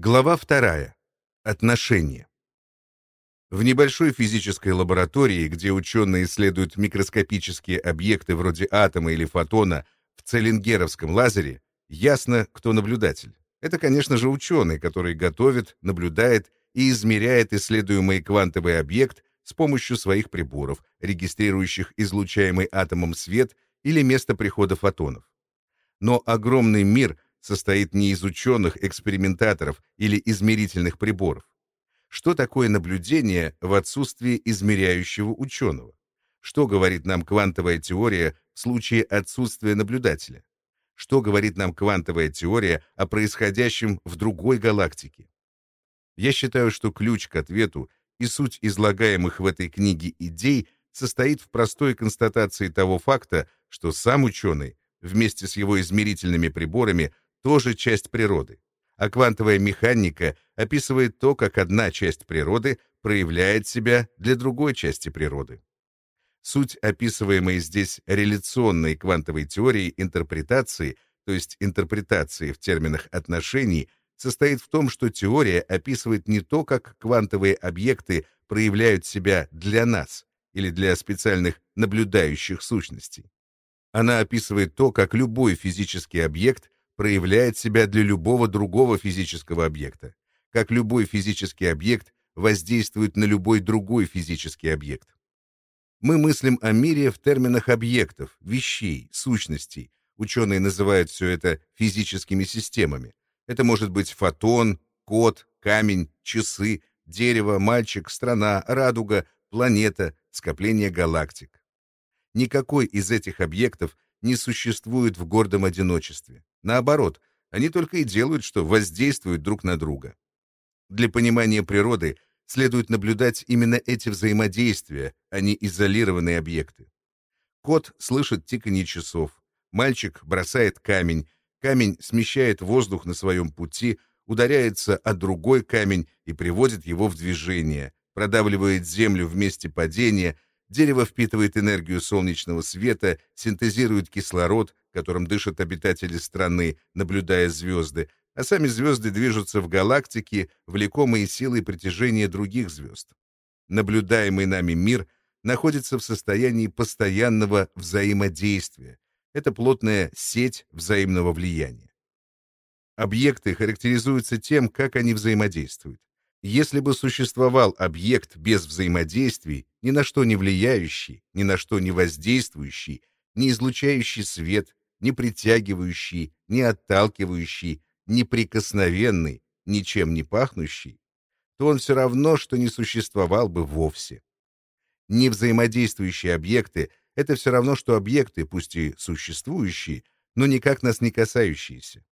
Глава вторая. Отношения. В небольшой физической лаборатории, где ученые исследуют микроскопические объекты вроде атома или фотона в целлингеровском лазере, ясно, кто наблюдатель. Это, конечно же, ученый, который готовит, наблюдает и измеряет исследуемый квантовый объект с помощью своих приборов, регистрирующих излучаемый атомом свет или место прихода фотонов. Но огромный мир состоит не из ученых, экспериментаторов или измерительных приборов. Что такое наблюдение в отсутствии измеряющего ученого? Что говорит нам квантовая теория в случае отсутствия наблюдателя? Что говорит нам квантовая теория о происходящем в другой галактике? Я считаю, что ключ к ответу и суть излагаемых в этой книге идей состоит в простой констатации того факта, что сам ученый вместе с его измерительными приборами тоже часть природы. А квантовая механика описывает то, как одна часть природы проявляет себя для другой части природы. Суть описываемой здесь реляционной квантовой теории интерпретации, то есть интерпретации в терминах отношений, состоит в том, что теория описывает не то, как квантовые объекты проявляют себя для нас или для специальных наблюдающих сущностей. Она описывает то, как любой физический объект проявляет себя для любого другого физического объекта, как любой физический объект воздействует на любой другой физический объект. Мы мыслим о мире в терминах объектов, вещей, сущностей. Ученые называют все это физическими системами. Это может быть фотон, кот, камень, часы, дерево, мальчик, страна, радуга, планета, скопление галактик. Никакой из этих объектов не существует в гордом одиночестве. Наоборот, они только и делают, что воздействуют друг на друга. Для понимания природы следует наблюдать именно эти взаимодействия, а не изолированные объекты. Кот слышит тиканье часов, мальчик бросает камень, камень смещает воздух на своем пути, ударяется о другой камень и приводит его в движение, продавливает землю в месте падения — Дерево впитывает энергию солнечного света, синтезирует кислород, которым дышат обитатели страны, наблюдая звезды, а сами звезды движутся в галактике, влекомые силой притяжения других звезд. Наблюдаемый нами мир находится в состоянии постоянного взаимодействия. Это плотная сеть взаимного влияния. Объекты характеризуются тем, как они взаимодействуют. Если бы существовал объект без взаимодействий, ни на что не влияющий, ни на что не воздействующий, не излучающий свет, не притягивающий, не отталкивающий, неприкосновенный, ничем не пахнущий, то он все равно, что не существовал бы вовсе. Невзаимодействующие объекты — это все равно, что объекты, пусть и существующие, но никак нас не касающиеся.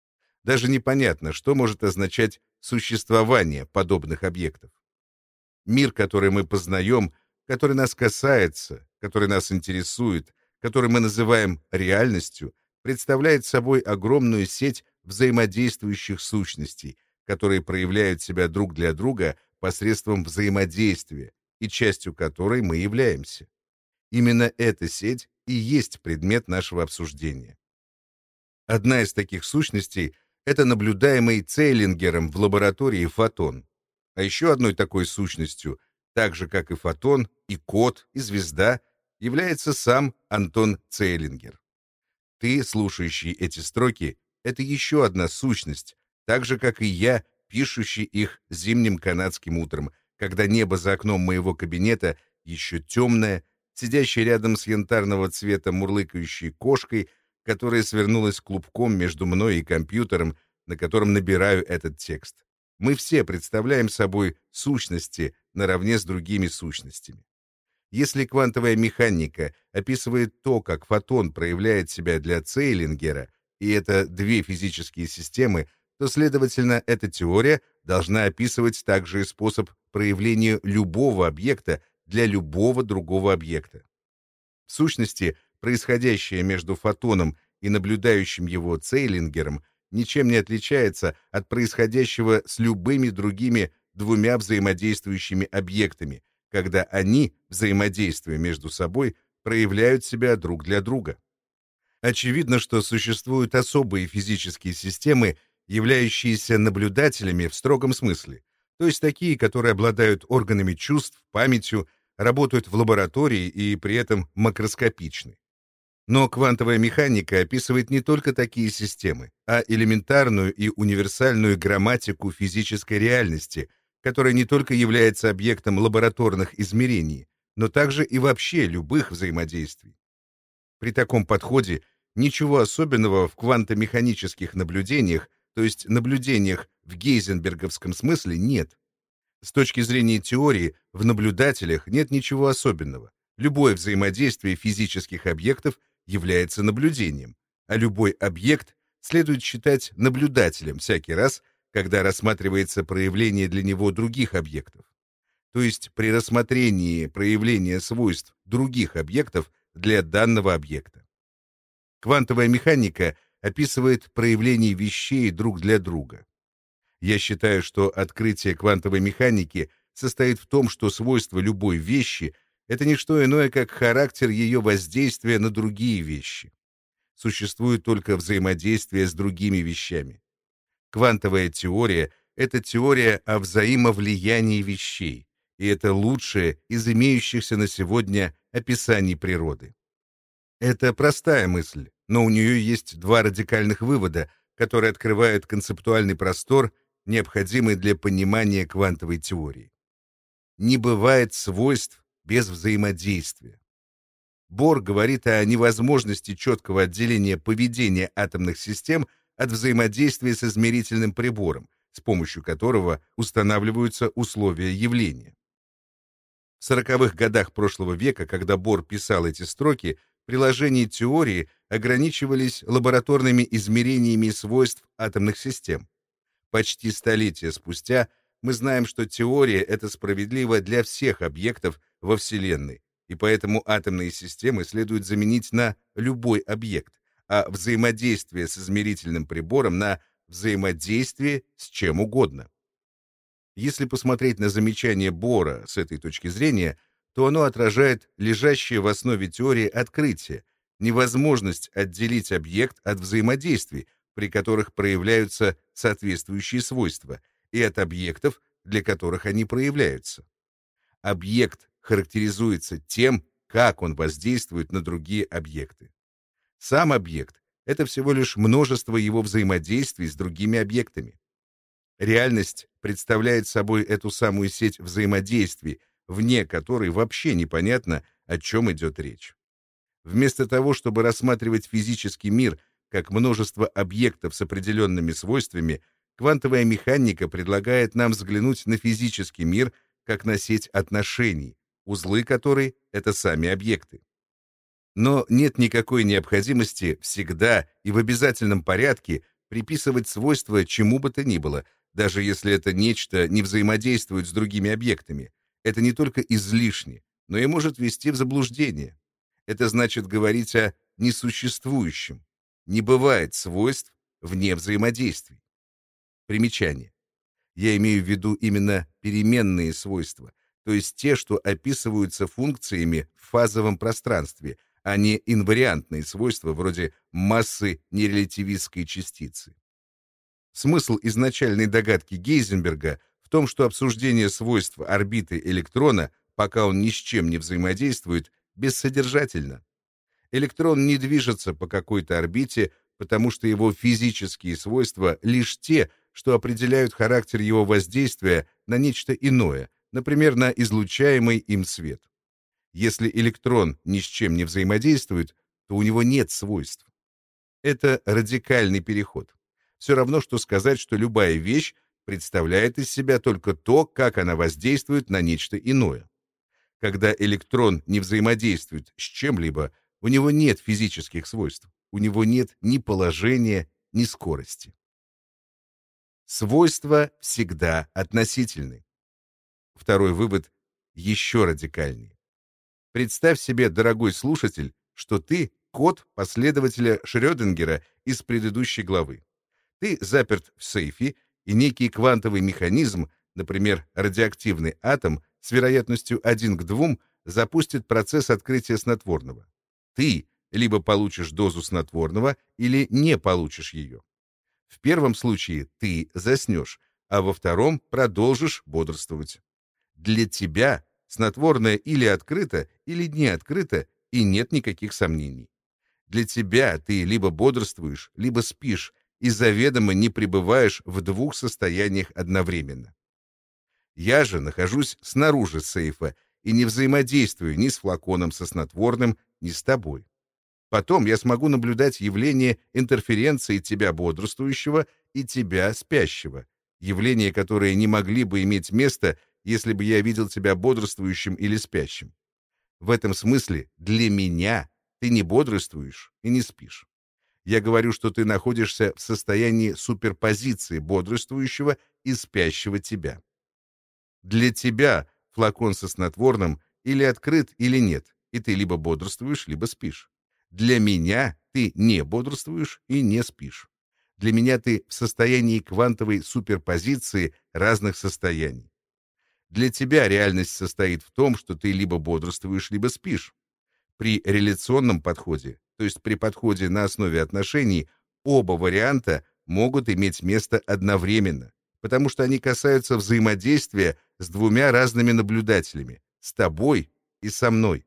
Даже непонятно, что может означать существование подобных объектов. Мир, который мы познаем, который нас касается, который нас интересует, который мы называем реальностью, представляет собой огромную сеть взаимодействующих сущностей, которые проявляют себя друг для друга посредством взаимодействия, и частью которой мы являемся. Именно эта сеть и есть предмет нашего обсуждения. Одна из таких сущностей — это наблюдаемый Цейлингером в лаборатории фотон. А еще одной такой сущностью, так же как и фотон, и кот, и звезда, является сам Антон Цейлингер. Ты, слушающий эти строки, это еще одна сущность, так же, как и я, пишущий их зимним канадским утром, когда небо за окном моего кабинета еще темное, сидящее рядом с янтарного цвета мурлыкающей кошкой, которая свернулась клубком между мной и компьютером, на котором набираю этот текст. Мы все представляем собой сущности наравне с другими сущностями. Если квантовая механика описывает то, как фотон проявляет себя для Цейлингера, и это две физические системы, то, следовательно, эта теория должна описывать также и способ проявления любого объекта для любого другого объекта. В сущности, происходящее между фотоном и наблюдающим его Цейлингером ничем не отличается от происходящего с любыми другими двумя взаимодействующими объектами, когда они, взаимодействуя между собой, проявляют себя друг для друга. Очевидно, что существуют особые физические системы, являющиеся наблюдателями в строгом смысле, то есть такие, которые обладают органами чувств, памятью, работают в лаборатории и при этом макроскопичны. Но квантовая механика описывает не только такие системы, а элементарную и универсальную грамматику физической реальности, которая не только является объектом лабораторных измерений, но также и вообще любых взаимодействий. При таком подходе ничего особенного в квантомеханических наблюдениях, то есть наблюдениях в гейзенберговском смысле, нет. С точки зрения теории, в наблюдателях нет ничего особенного. Любое взаимодействие физических объектов является наблюдением, а любой объект следует считать наблюдателем всякий раз, когда рассматривается проявление для него других объектов. То есть при рассмотрении проявления свойств других объектов для данного объекта. Квантовая механика описывает проявление вещей друг для друга. Я считаю, что открытие квантовой механики состоит в том, что свойства любой вещи — это не что иное, как характер ее воздействия на другие вещи. Существует только взаимодействие с другими вещами. Квантовая теория — это теория о взаимовлиянии вещей, и это лучшее из имеющихся на сегодня описаний природы. Это простая мысль, но у нее есть два радикальных вывода, которые открывают концептуальный простор, необходимый для понимания квантовой теории. Не бывает свойств, без взаимодействия. Бор говорит о невозможности четкого отделения поведения атомных систем от взаимодействия с измерительным прибором, с помощью которого устанавливаются условия явления. В сороковых годах прошлого века, когда Бор писал эти строки, приложения теории ограничивались лабораторными измерениями свойств атомных систем. Почти столетия спустя мы знаем, что теория — это справедливо для всех объектов, во Вселенной, и поэтому атомные системы следует заменить на любой объект, а взаимодействие с измерительным прибором на взаимодействие с чем угодно. Если посмотреть на замечание Бора с этой точки зрения, то оно отражает лежащее в основе теории открытие, невозможность отделить объект от взаимодействий, при которых проявляются соответствующие свойства, и от объектов, для которых они проявляются. Объект характеризуется тем, как он воздействует на другие объекты. Сам объект — это всего лишь множество его взаимодействий с другими объектами. Реальность представляет собой эту самую сеть взаимодействий, вне которой вообще непонятно, о чем идет речь. Вместо того, чтобы рассматривать физический мир как множество объектов с определенными свойствами, квантовая механика предлагает нам взглянуть на физический мир как на сеть отношений, узлы которой — это сами объекты. Но нет никакой необходимости всегда и в обязательном порядке приписывать свойства чему бы то ни было, даже если это нечто не взаимодействует с другими объектами. Это не только излишне, но и может ввести в заблуждение. Это значит говорить о несуществующем. Не бывает свойств вне взаимодействий. Примечание. Я имею в виду именно переменные свойства, то есть те, что описываются функциями в фазовом пространстве, а не инвариантные свойства вроде массы нерелятивистской частицы. Смысл изначальной догадки Гейзенберга в том, что обсуждение свойств орбиты электрона, пока он ни с чем не взаимодействует, бессодержательно. Электрон не движется по какой-то орбите, потому что его физические свойства лишь те, что определяют характер его воздействия на нечто иное, например, на излучаемый им свет. Если электрон ни с чем не взаимодействует, то у него нет свойств. Это радикальный переход. Все равно, что сказать, что любая вещь представляет из себя только то, как она воздействует на нечто иное. Когда электрон не взаимодействует с чем-либо, у него нет физических свойств, у него нет ни положения, ни скорости. Свойства всегда относительны. Второй вывод еще радикальнее. Представь себе, дорогой слушатель, что ты код последователя Шрёдингера из предыдущей главы. Ты заперт в сейфе, и некий квантовый механизм, например, радиоактивный атом с вероятностью 1 к 2, запустит процесс открытия снотворного. Ты либо получишь дозу снотворного, или не получишь ее. В первом случае ты заснешь, а во втором продолжишь бодрствовать. Для тебя снотворное или открыто, или не открыто, и нет никаких сомнений. Для тебя ты либо бодрствуешь, либо спишь, и заведомо не пребываешь в двух состояниях одновременно. Я же нахожусь снаружи сейфа и не взаимодействую ни с флаконом со снотворным, ни с тобой. Потом я смогу наблюдать явление интерференции тебя бодрствующего и тебя спящего, явления, которые не могли бы иметь место, если бы я видел тебя бодрствующим или спящим. В этом смысле для меня ты не бодрствуешь и не спишь. Я говорю, что ты находишься в состоянии суперпозиции бодрствующего и спящего тебя. Для тебя флакон со снотворным или открыт, или нет, и ты либо бодрствуешь, либо спишь. Для меня ты не бодрствуешь и не спишь. Для меня ты в состоянии квантовой суперпозиции разных состояний. Для тебя реальность состоит в том, что ты либо бодрствуешь, либо спишь. При реляционном подходе, то есть при подходе на основе отношений, оба варианта могут иметь место одновременно, потому что они касаются взаимодействия с двумя разными наблюдателями, с тобой и со мной.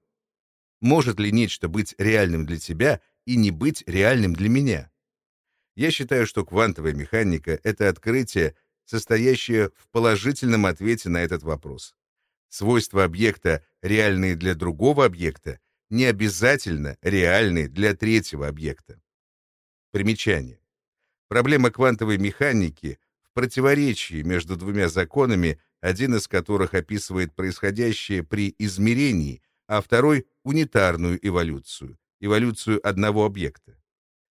Может ли нечто быть реальным для тебя и не быть реальным для меня? Я считаю, что квантовая механика — это открытие, состоящее в положительном ответе на этот вопрос. Свойства объекта, реальные для другого объекта, не обязательно реальны для третьего объекта. Примечание. Проблема квантовой механики в противоречии между двумя законами, один из которых описывает происходящее при измерении, а второй — унитарную эволюцию, эволюцию одного объекта.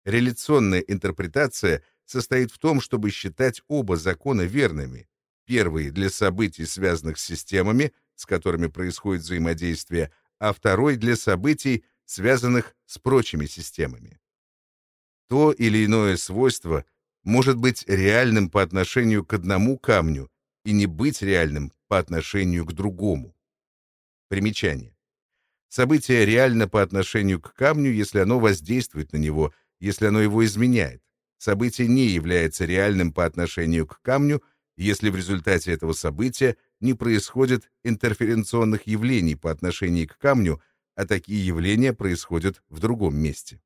Реляционная интерпретация состоит в том, чтобы считать оба закона верными. Первый для событий, связанных с системами, с которыми происходит взаимодействие, а второй для событий, связанных с прочими системами. То или иное свойство может быть реальным по отношению к одному камню и не быть реальным по отношению к другому. Примечание. Событие реально по отношению к камню, если оно воздействует на него, если оно его изменяет. Событие не является реальным по отношению к камню, если в результате этого события не происходит интерференционных явлений по отношению к камню, а такие явления происходят в другом месте.